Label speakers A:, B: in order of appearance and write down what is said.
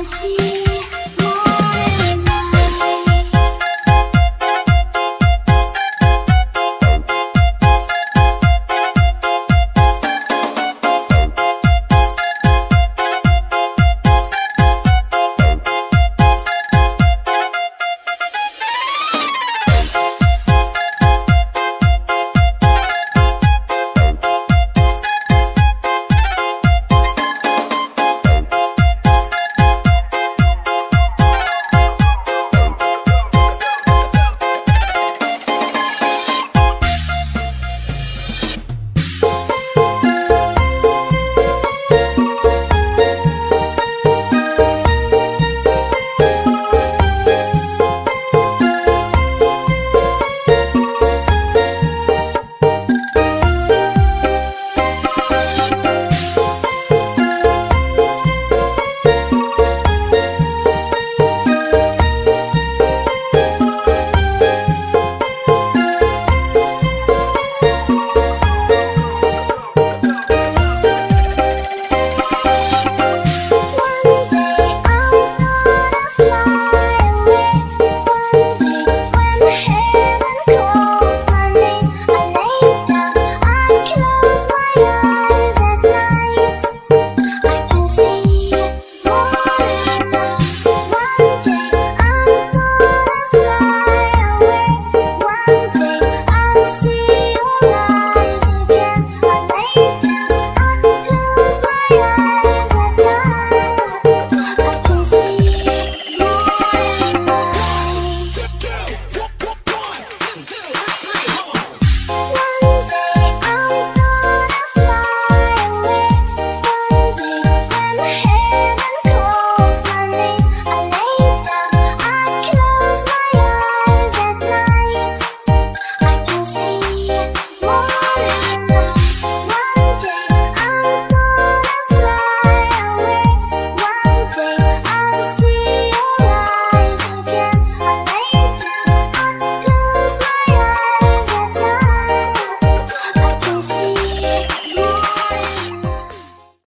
A: 可惜